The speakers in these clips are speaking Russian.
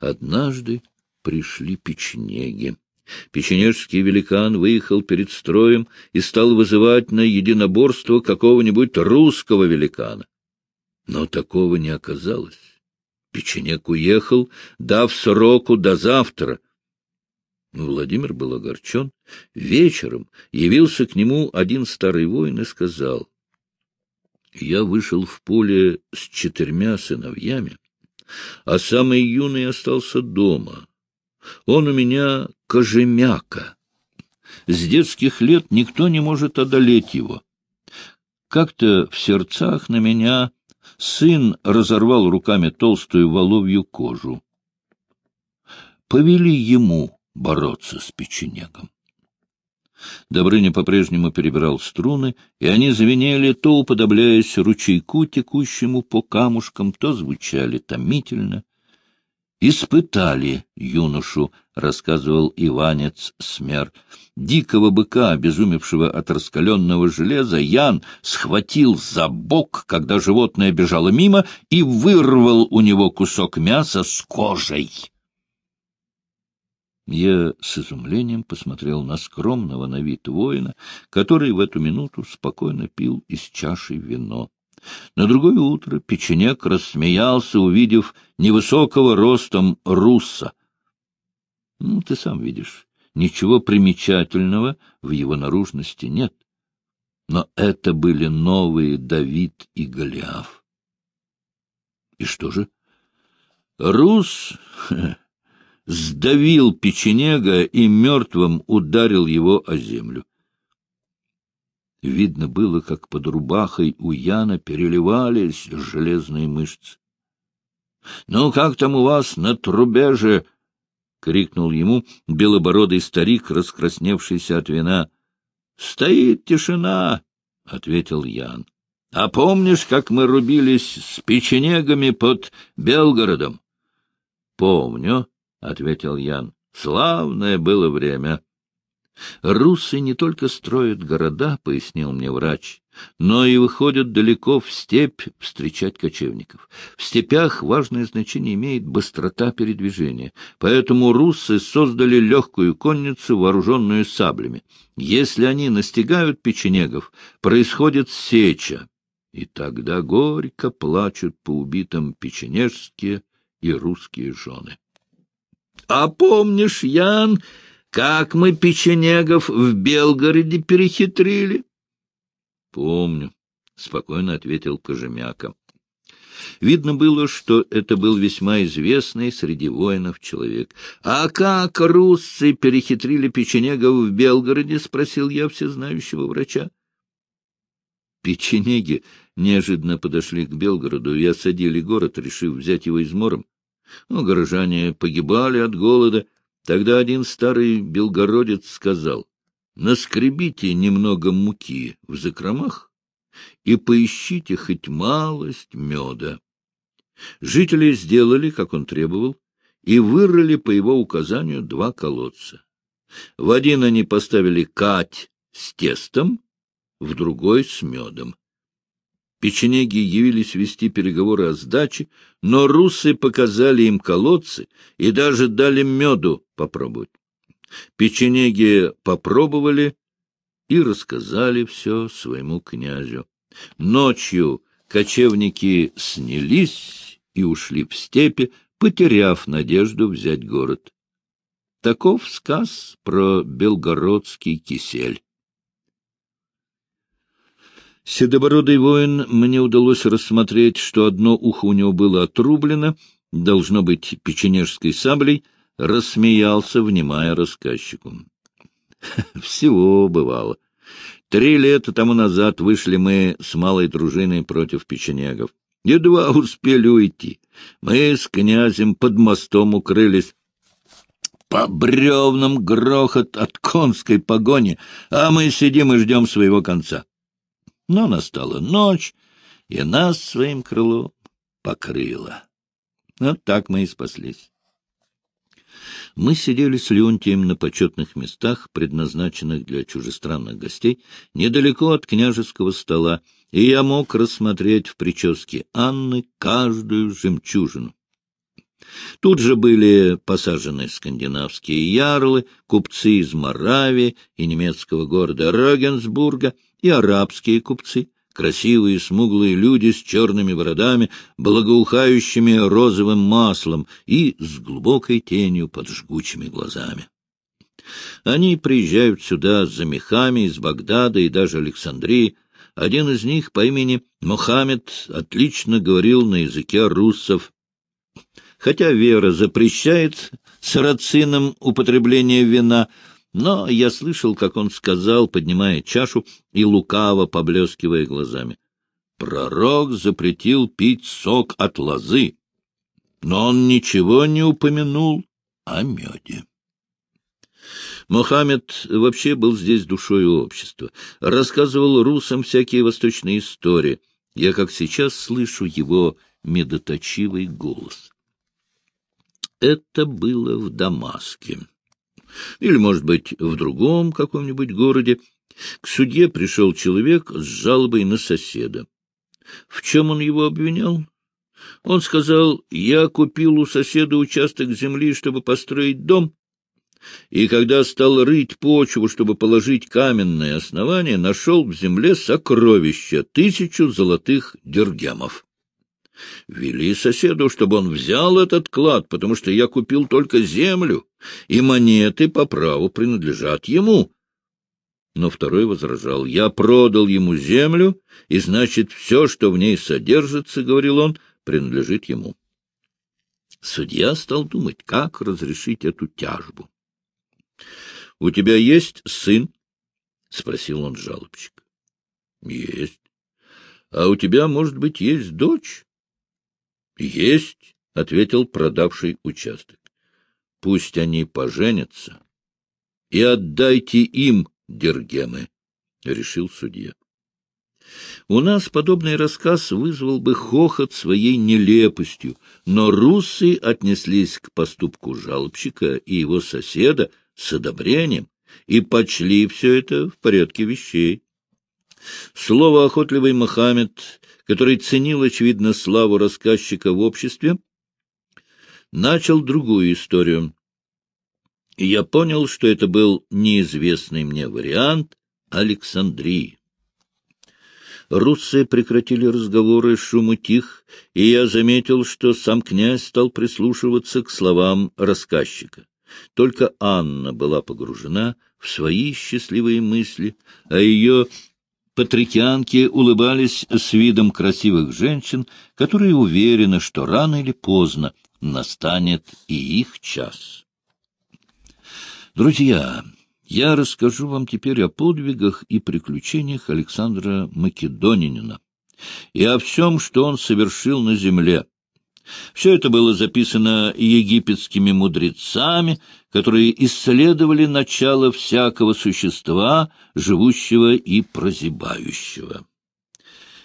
Однажды пришли печенеги. Печенежский великан выехал перед строем и стал вызывать на единоборство какого-нибудь русского великана. Но такого не оказалось. Печенек уехал, дав сроку до завтра. Владимир был огорчен. Вечером явился к нему один старый воин и сказал, «Я вышел в поле с четырьмя сыновьями, а самый юный остался дома. Он у меня кожемяка. С детских лет никто не может одолеть его. Как-то в сердцах на меня сын разорвал руками толстую воловью кожу. Повели ему бороться с печенегом. Добрыня по-прежнему перебирал струны, и они звенели, то уподобляясь ручейку, текущему по камушкам, то звучали томительно. «Испытали юношу», — рассказывал Иванец Смер. Дикого быка, обезумевшего от раскаленного железа, Ян схватил за бок, когда животное бежало мимо, и вырвал у него кусок мяса с кожей. Я с изумлением посмотрел на скромного на вид воина, который в эту минуту спокойно пил из чаши вино. На другое утро печенек рассмеялся, увидев невысокого ростом русса. Ну, ты сам видишь, ничего примечательного в его наружности нет. Но это были новые Давид и Голиаф. И что же? Рус сдавил печенега и мертвым ударил его о землю. Видно было, как под рубахой у Яна переливались железные мышцы. — Ну, как там у вас на трубе же? — крикнул ему белобородый старик, раскрасневшийся от вина. — Стоит тишина, — ответил Ян. — А помнишь, как мы рубились с печенегами под Белгородом? — Помню, — ответил Ян. — Славное было время. — Русы не только строят города, — пояснил мне врач, — но и выходят далеко в степь встречать кочевников. В степях важное значение имеет быстрота передвижения, поэтому русы создали легкую конницу, вооруженную саблями. Если они настигают печенегов, происходит сеча, и тогда горько плачут по убитым печенежские и русские жены. А помнишь, Ян, как мы печенегов в Белгороде перехитрили? — Помню, — спокойно ответил Кожемяка. Видно было, что это был весьма известный среди воинов человек. — А как русцы перехитрили печенегов в Белгороде? — спросил я всезнающего врача. Печенеги неожиданно подошли к Белгороду и осадили город, решив взять его измором. Ну, горожане погибали от голода. Тогда один старый белгородец сказал, наскребите немного муки в закромах и поищите хоть малость меда. Жители сделали, как он требовал, и вырыли по его указанию два колодца. В один они поставили кать с тестом, в другой — с медом. Печенеги явились вести переговоры о сдаче, но русы показали им колодцы и даже дали меду попробовать. Печенеги попробовали и рассказали все своему князю. Ночью кочевники снялись и ушли в степи, потеряв надежду взять город. Таков сказ про белгородский кисель. Седобородый воин мне удалось рассмотреть, что одно ухо у него было отрублено, должно быть печенежской саблей, рассмеялся, внимая рассказчику. Всего бывало. Три лета тому назад вышли мы с малой дружиной против печенегов. Едва успели уйти. Мы с князем под мостом укрылись. По бревнам грохот от конской погони, а мы сидим и ждем своего конца. Но настала ночь, и нас своим крылом покрыло. Вот так мы и спаслись. Мы сидели с Леонтием на почетных местах, предназначенных для чужестранных гостей, недалеко от княжеского стола, и я мог рассмотреть в прическе Анны каждую жемчужину. Тут же были посажены скандинавские ярлы, купцы из Моравии и немецкого города Рогенсбурга и арабские купцы, красивые смуглые люди с черными бородами, благоухающими розовым маслом и с глубокой тенью под жгучими глазами. Они приезжают сюда за мехами из Багдада и даже Александрии. Один из них по имени Мохаммед отлично говорил на языке руссов. Хотя вера запрещает сарацинам употребление вина, но я слышал, как он сказал, поднимая чашу и лукаво поблескивая глазами. Пророк запретил пить сок от лозы, но он ничего не упомянул о меде. Мохаммед вообще был здесь душой общества, рассказывал русам всякие восточные истории. Я, как сейчас, слышу его медоточивый голос. Это было в Дамаске. Или, может быть, в другом каком-нибудь городе. К судье пришел человек с жалобой на соседа. В чем он его обвинял? Он сказал, я купил у соседа участок земли, чтобы построить дом, и когда стал рыть почву, чтобы положить каменное основание, нашел в земле сокровища — тысячу золотых дергемов. Вели соседу, чтобы он взял этот клад, потому что я купил только землю, и монеты по праву принадлежат ему. Но второй возражал, я продал ему землю, и значит, все, что в ней содержится, — говорил он, — принадлежит ему. Судья стал думать, как разрешить эту тяжбу. — У тебя есть сын? — спросил он жалобщик. — Есть. — А у тебя, может быть, есть дочь? — Есть, — ответил продавший участок. — Пусть они поженятся и отдайте им дергемы, — решил судья. У нас подобный рассказ вызвал бы хохот своей нелепостью, но руссы отнеслись к поступку жалобщика и его соседа с одобрением и почли все это в порядке вещей. Слово охотливый Мохаммед, который ценил, очевидно, славу рассказчика в обществе, начал другую историю. И я понял, что это был неизвестный мне вариант Александрии. Руссы прекратили разговоры, шум утих, и я заметил, что сам князь стал прислушиваться к словам рассказчика. Только Анна была погружена в свои счастливые мысли, а ее патрикианки улыбались с видом красивых женщин, которые уверены, что рано или поздно настанет и их час. Друзья, я расскажу вам теперь о подвигах и приключениях Александра Македонянина и о всем, что он совершил на земле, все это было записано египетскими мудрецами, которые исследовали начало всякого существа, живущего и прозябающего.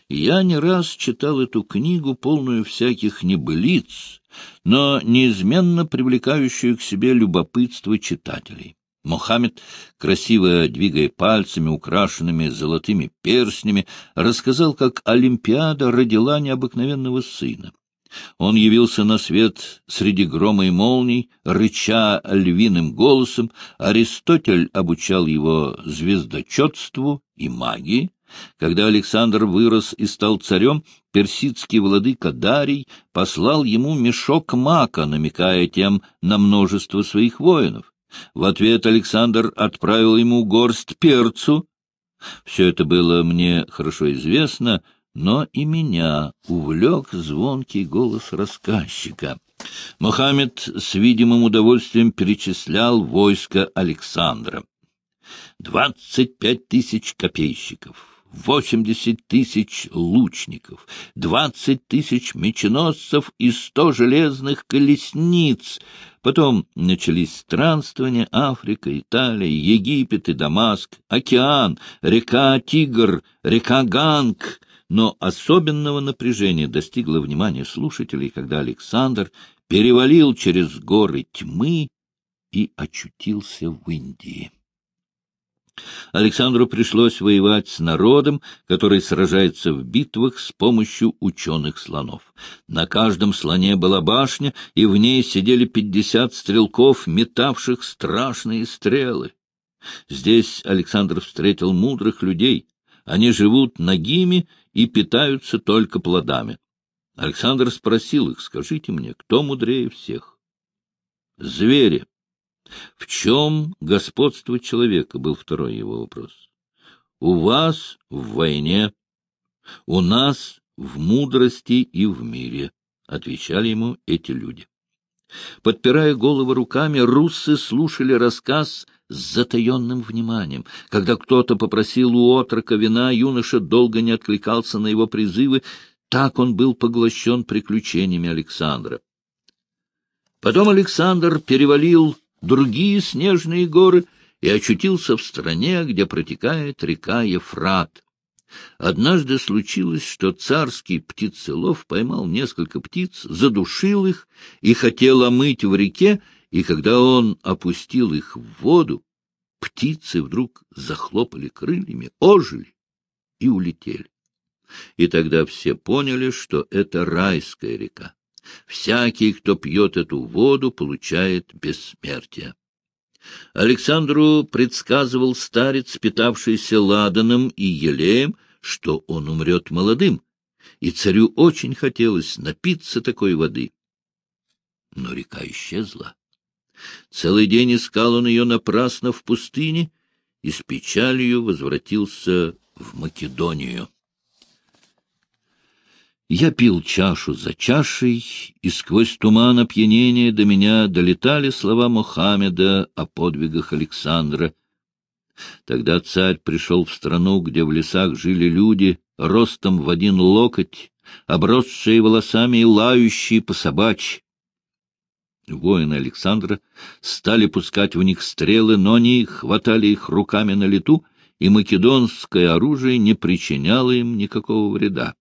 Я не раз читал эту книгу, полную всяких небылиц, но неизменно привлекающую к себе любопытство читателей. Мохаммед, красиво двигая пальцами, украшенными золотыми перстнями, рассказал, как Олимпиада родила необыкновенного сына. Он явился на свет среди грома и молний, рыча львиным голосом. Аристотель обучал его звездочетству и магии. Когда Александр вырос и стал царем, персидский владыка Дарий послал ему мешок мака, намекая тем на множество своих воинов. В ответ Александр отправил ему горсть перцу. Все это было мне хорошо известно — но и меня увлек звонкий голос рассказчика. Мохаммед с видимым удовольствием перечислял войско Александра. Двадцать пять тысяч копейщиков, восемьдесят тысяч лучников, двадцать тысяч меченосцев и сто железных колесниц. Потом начались странствования Африка, Италия, Египет и Дамаск, океан, река Тигр, река Ганг — но особенного напряжения достигло внимания слушателей, когда Александр перевалил через горы тьмы и очутился в Индии. Александру пришлось воевать с народом, который сражается в битвах с помощью ученых слонов. На каждом слоне была башня, и в ней сидели пятьдесят стрелков, метавших страшные стрелы. Здесь Александр встретил мудрых людей. Они живут нагими и питаются только плодами. Александр спросил их, скажите мне, кто мудрее всех? Звери. В чем господство человека, был второй его вопрос. У вас в войне, у нас в мудрости и в мире, отвечали ему эти люди. Подпирая головы руками, руссы слушали рассказ с затаенным вниманием. Когда кто-то попросил у отрока вина, юноша долго не откликался на его призывы, так он был поглощен приключениями Александра. Потом Александр перевалил другие снежные горы и очутился в стране, где протекает река Ефрат. Однажды случилось, что царский птицелов поймал несколько птиц, задушил их и хотел омыть в реке, и когда он опустил их в воду, птицы вдруг захлопали крыльями, ожили и улетели. И тогда все поняли, что это райская река. Всякий, кто пьет эту воду, получает бессмертие. Александру предсказывал старец, питавшийся ладаном и елеем, что он умрет молодым, и царю очень хотелось напиться такой воды. Но река исчезла. Целый день искал он ее напрасно в пустыне и с печалью возвратился в Македонию. Я пил чашу за чашей, и сквозь туман опьянения до меня долетали слова Мухаммеда о подвигах Александра. Тогда царь пришел в страну, где в лесах жили люди, ростом в один локоть, обросшие волосами и лающие по собачьи. Воины Александра стали пускать в них стрелы, но они хватали их руками на лету, и македонское оружие не причиняло им никакого вреда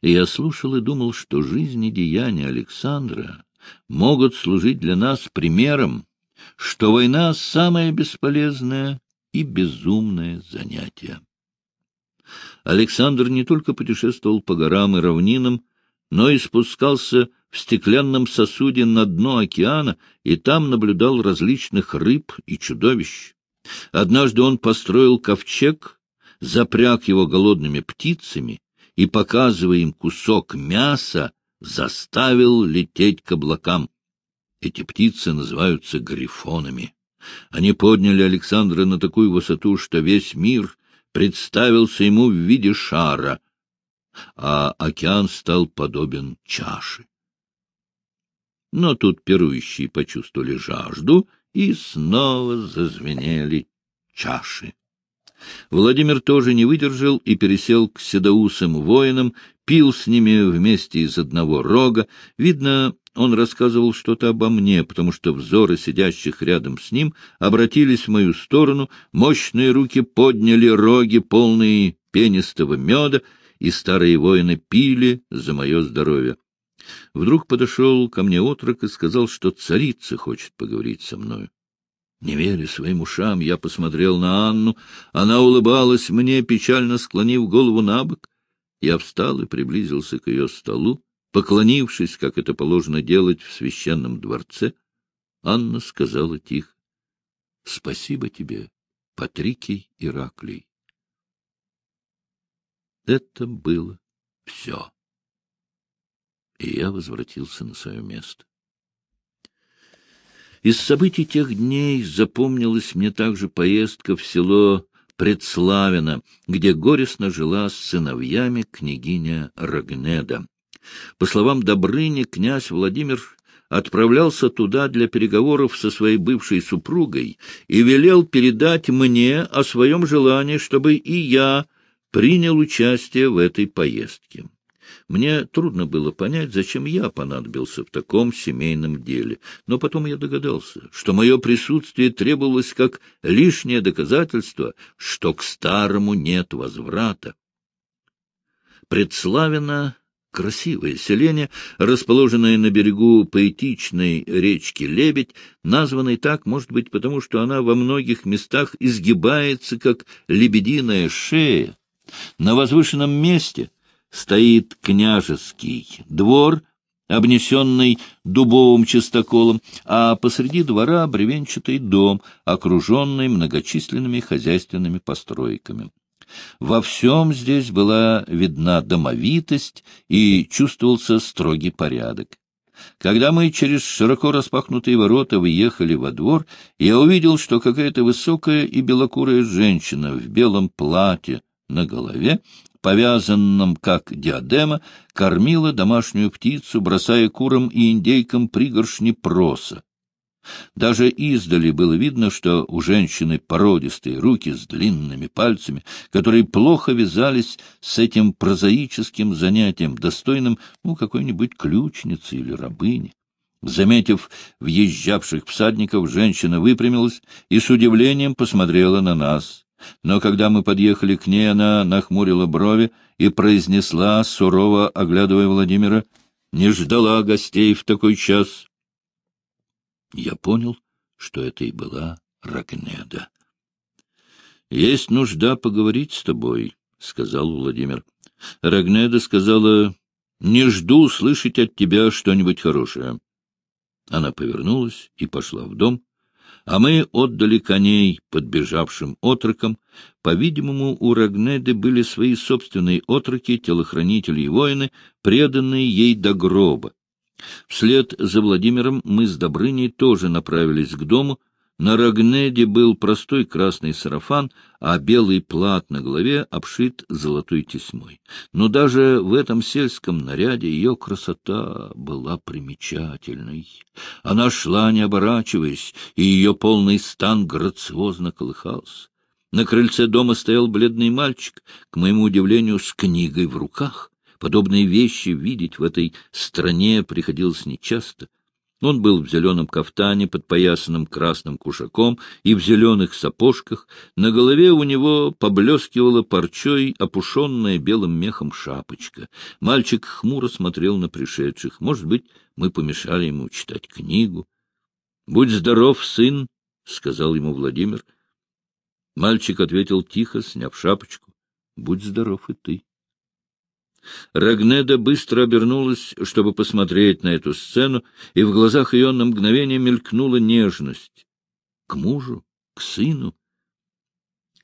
и я слушал и думал, что жизнь и деяния Александра могут служить для нас примером, что война — самое бесполезное и безумное занятие. Александр не только путешествовал по горам и равнинам, но и спускался в стеклянном сосуде на дно океана и там наблюдал различных рыб и чудовищ. Однажды он построил ковчег, запряг его голодными птицами и, показывая им кусок мяса, заставил лететь к облакам. Эти птицы называются грифонами. Они подняли Александра на такую высоту, что весь мир представился ему в виде шара, а океан стал подобен чаше. Но тут пирующие почувствовали жажду и снова зазвенели чаши. Владимир тоже не выдержал и пересел к седоусым воинам, пил с ними вместе из одного рога. Видно, он рассказывал что-то обо мне, потому что взоры сидящих рядом с ним обратились в мою сторону, мощные руки подняли роги, полные пенистого меда, и старые воины пили за мое здоровье. Вдруг подошел ко мне отрок и сказал, что царица хочет поговорить со мною. Не веря своим ушам, я посмотрел на Анну. Она улыбалась мне, печально склонив голову на бок. Я встал и приблизился к ее столу, поклонившись, как это положено делать в священном дворце. Анна сказала тихо, — Спасибо тебе, Патрикий Ираклий. Это было все. И я возвратился на свое место. Из событий тех дней запомнилась мне также поездка в село Предславино, где горестно жила с сыновьями княгиня Рогнеда. По словам Добрыни, князь Владимир отправлялся туда для переговоров со своей бывшей супругой и велел передать мне о своем желании, чтобы и я принял участие в этой поездке. Мне трудно было понять, зачем я понадобился в таком семейном деле, но потом я догадался, что мое присутствие требовалось как лишнее доказательство, что к старому нет возврата. Предславина красивое селение, расположенное на берегу поэтичной речки Лебедь, названной так, может быть, потому что она во многих местах изгибается, как лебединая шея. На возвышенном месте стоит княжеский двор, обнесенный дубовым чистоколом, а посреди двора бревенчатый дом, окруженный многочисленными хозяйственными постройками. Во всем здесь была видна домовитость и чувствовался строгий порядок. Когда мы через широко распахнутые ворота въехали во двор, я увидел, что какая-то высокая и белокурая женщина в белом платье на голове, повязанном как диадема, кормила домашнюю птицу, бросая курам и индейкам пригоршни проса. Даже издали было видно, что у женщины породистые руки с длинными пальцами, которые плохо вязались с этим прозаическим занятием, достойным ну, какой-нибудь ключницы или рабыни. Заметив въезжавших всадников, женщина выпрямилась и с удивлением посмотрела на нас. Но когда мы подъехали к ней, она нахмурила брови и произнесла, сурово оглядывая Владимира, «Не ждала гостей в такой час». Я понял, что это и была Рагнеда. — Есть нужда поговорить с тобой, — сказал Владимир. Рагнеда сказала, — не жду услышать от тебя что-нибудь хорошее. Она повернулась и пошла в дом, а мы отдали коней подбежавшим отрокам. По-видимому, у Рагнеды были свои собственные отроки, телохранители и воины, преданные ей до гроба. Вслед за Владимиром мы с Добрыней тоже направились к дому. На Рогнеде был простой красный сарафан, а белый плат на голове обшит золотой тесьмой. Но даже в этом сельском наряде ее красота была примечательной. Она шла, не оборачиваясь, и ее полный стан грациозно колыхался. На крыльце дома стоял бледный мальчик, к моему удивлению, с книгой в руках. Подобные вещи видеть в этой стране приходилось нечасто. Он был в зеленом кафтане, подпоясанном красным кушаком и в зеленых сапожках. На голове у него поблескивала парчой опушенная белым мехом шапочка. Мальчик хмуро смотрел на пришедших. Может быть, мы помешали ему читать книгу. — Будь здоров, сын, — сказал ему Владимир. Мальчик ответил тихо, сняв шапочку. — Будь здоров и ты. Рагнеда быстро обернулась, чтобы посмотреть на эту сцену, и в глазах ее на мгновение мелькнула нежность. К мужу, к сыну.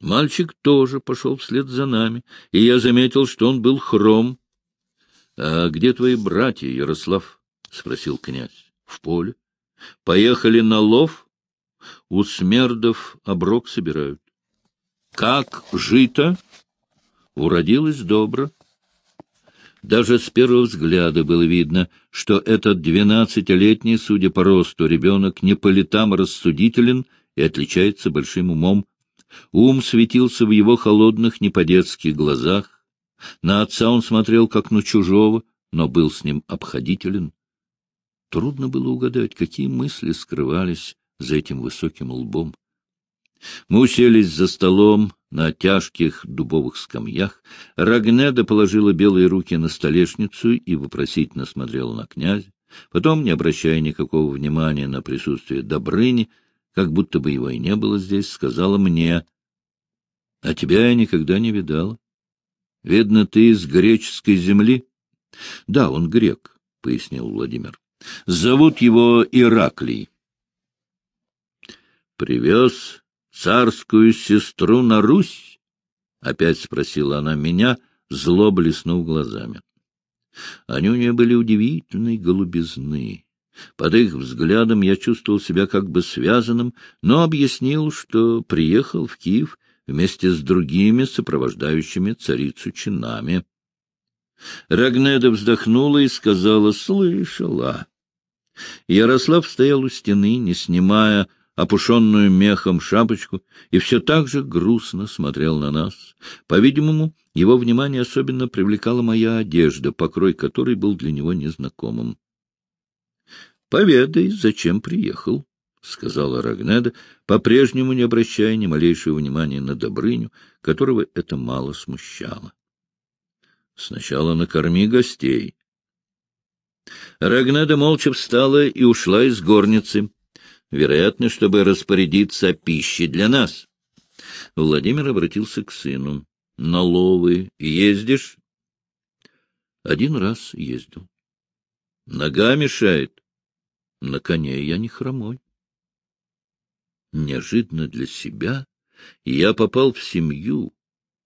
Мальчик тоже пошел вслед за нами, и я заметил, что он был хром. — А где твои братья, Ярослав? — спросил князь. — В поле. — Поехали на лов? У смердов оброк собирают. — Как жито? — Уродилось добро. Даже с первого взгляда было видно, что этот двенадцатилетний, судя по росту, ребенок не по летам рассудителен и отличается большим умом. Ум светился в его холодных, не по-детских глазах. На отца он смотрел как на чужого, но был с ним обходителен. Трудно было угадать, какие мысли скрывались за этим высоким лбом. Мы уселись за столом на тяжких дубовых скамьях. Рагнеда положила белые руки на столешницу и вопросительно смотрела на князя. Потом, не обращая никакого внимания на присутствие Добрыни, как будто бы его и не было здесь, сказала мне, — А тебя я никогда не видала. Видно, ты из греческой земли? — Да, он грек, — пояснил Владимир. — Зовут его Ираклий. — Привез царскую сестру на Русь? — опять спросила она меня, зло блеснув глазами. Они у нее были удивительной голубизны. Под их взглядом я чувствовал себя как бы связанным, но объяснил, что приехал в Киев вместе с другими сопровождающими царицу чинами. Рагнеда вздохнула и сказала «слышала». Ярослав стоял у стены, не снимая опушенную мехом шапочку, и все так же грустно смотрел на нас. По-видимому, его внимание особенно привлекала моя одежда, покрой которой был для него незнакомым. — Поведай, зачем приехал, — сказала Рагнеда, по-прежнему не обращая ни малейшего внимания на Добрыню, которого это мало смущало. Сначала накорми гостей. Рагнеда молча встала и ушла из горницы, вероятно, чтобы распорядиться о пище для нас. Владимир обратился к сыну. — На ловы ездишь? — Один раз ездил. — Нога мешает. — На коне я не хромой. Неожиданно для себя я попал в семью,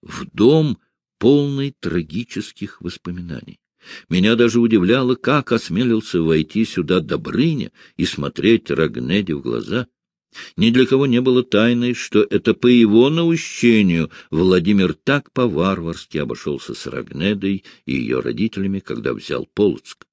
в дом, полный трагических воспоминаний. Меня даже удивляло, как осмелился войти сюда Добрыня и смотреть Рагнеде в глаза. Ни для кого не было тайной, что это по его наущению Владимир так по-варварски обошелся с Рагнедой и ее родителями, когда взял Полоцк.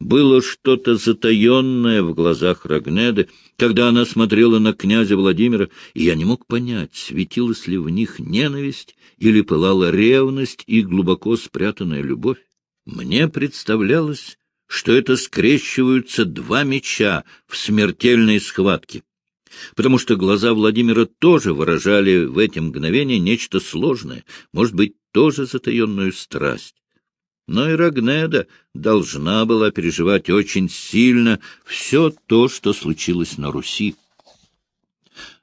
Было что-то затаенное в глазах Рагнеды, когда она смотрела на князя Владимира, и я не мог понять, светилась ли в них ненависть или пылала ревность и глубоко спрятанная любовь. Мне представлялось, что это скрещиваются два меча в смертельной схватке, потому что глаза Владимира тоже выражали в эти мгновения нечто сложное, может быть, тоже затаенную страсть. Но и Рагнеда должна была переживать очень сильно все то, что случилось на Руси.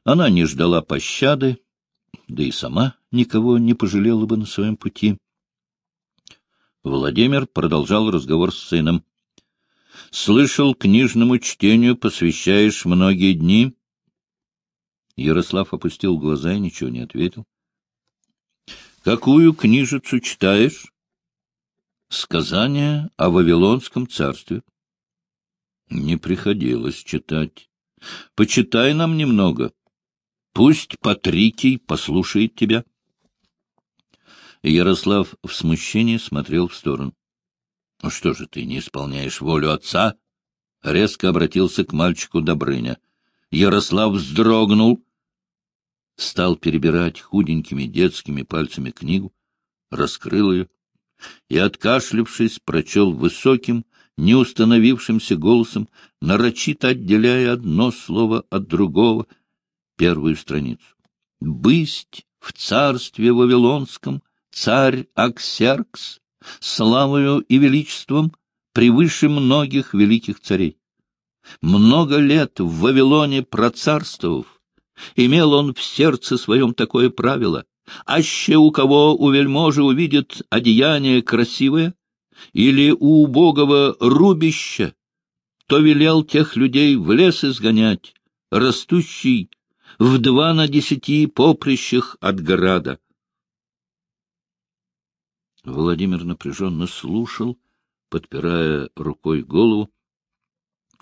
Она не ждала пощады, да и сама никого не пожалела бы на своем пути. Владимир продолжал разговор с сыном. — Слышал, книжному чтению посвящаешь многие дни? Ярослав опустил глаза и ничего не ответил. — Какую книжицу читаешь? Сказание о Вавилонском царстве. Не приходилось читать. Почитай нам немного. Пусть Патрикий послушает тебя. Ярослав в смущении смотрел в сторону. — Ну что же ты не исполняешь волю отца? — резко обратился к мальчику Добрыня. Ярослав вздрогнул, стал перебирать худенькими детскими пальцами книгу, раскрыл ее и, откашлившись, прочел высоким, неустановившимся голосом, нарочито отделяя одно слово от другого, первую страницу. «Бысть в царстве Вавилонском, царь Аксеркс, славою и величеством превыше многих великих царей. Много лет в Вавилоне процарствовав, имел он в сердце своем такое правило — Аще у кого у вельможи увидит одеяние красивое или у убогого рубища, то велел тех людей в лес изгонять, растущий в два на десяти поприщах от града. Владимир напряженно слушал, подпирая рукой голову.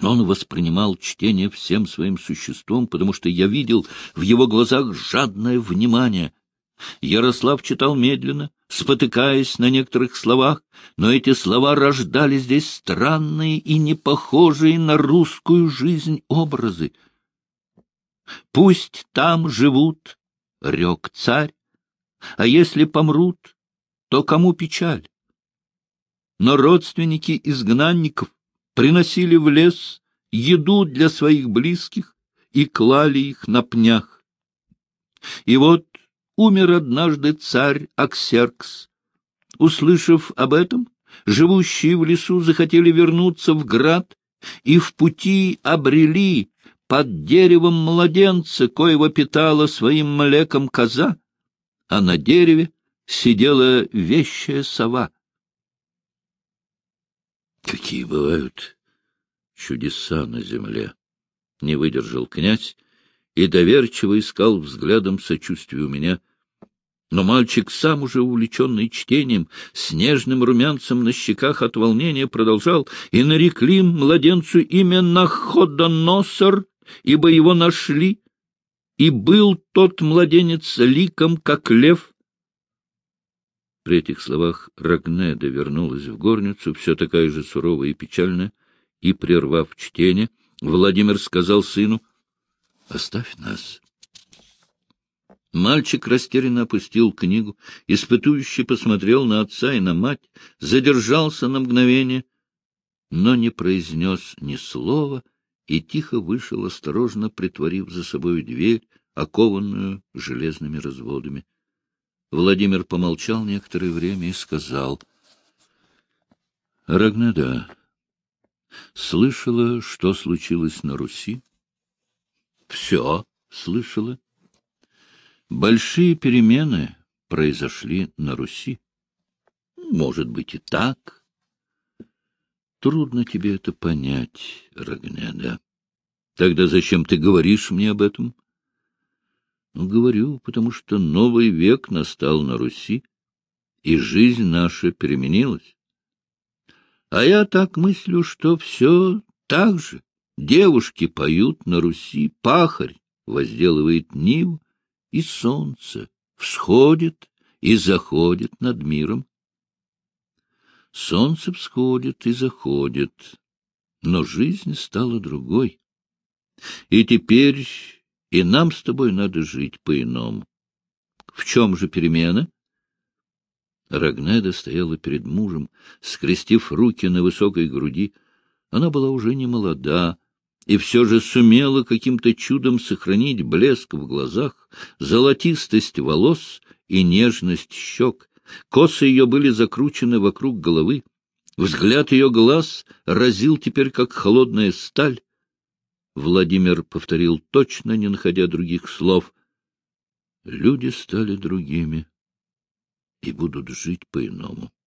Он воспринимал чтение всем своим существом, потому что я видел в его глазах жадное внимание — Ярослав читал медленно, спотыкаясь на некоторых словах, но эти слова рождали здесь странные и не похожие на русскую жизнь образы. «Пусть там живут», — рек царь, — «а если помрут, то кому печаль?» Но родственники изгнанников приносили в лес еду для своих близких и клали их на пнях. И вот умер однажды царь Аксеркс. Услышав об этом, живущие в лесу захотели вернуться в град и в пути обрели под деревом младенца, коего питала своим млеком коза, а на дереве сидела вещая сова. Какие бывают чудеса на земле! — не выдержал князь и доверчиво искал взглядом сочувствия у меня. Но мальчик, сам уже увлеченный чтением, с нежным румянцем на щеках от волнения продолжал, и нарекли младенцу имя Находоносор, ибо его нашли, и был тот младенец ликом, как лев. При этих словах Рагнеда вернулась в горницу, все такая же суровая и печальная, и, прервав чтение, Владимир сказал сыну — Оставь нас. Мальчик растерянно опустил книгу, испытующий посмотрел на отца и на мать, задержался на мгновение, но не произнес ни слова и тихо вышел, осторожно притворив за собой дверь, окованную железными разводами. Владимир помолчал некоторое время и сказал. — Рагнеда, слышала, что случилось на Руси? — Все слышала. Большие перемены произошли на Руси. Может быть и так. Трудно тебе это понять, Рагнеда. Тогда зачем ты говоришь мне об этом? Говорю, потому что новый век настал на Руси, и жизнь наша переменилась. А я так мыслю, что все так же. Девушки поют на Руси, пахарь возделывает нив, и солнце всходит и заходит над миром. Солнце всходит и заходит, но жизнь стала другой. И теперь и нам с тобой надо жить по-иному. В чем же перемена? Рагнеда стояла перед мужем, скрестив руки на высокой груди. Она была уже не молода, и все же сумела каким-то чудом сохранить блеск в глазах, золотистость волос и нежность щек. Косы ее были закручены вокруг головы. Взгляд ее глаз разил теперь, как холодная сталь. Владимир повторил точно, не находя других слов. Люди стали другими и будут жить по-иному.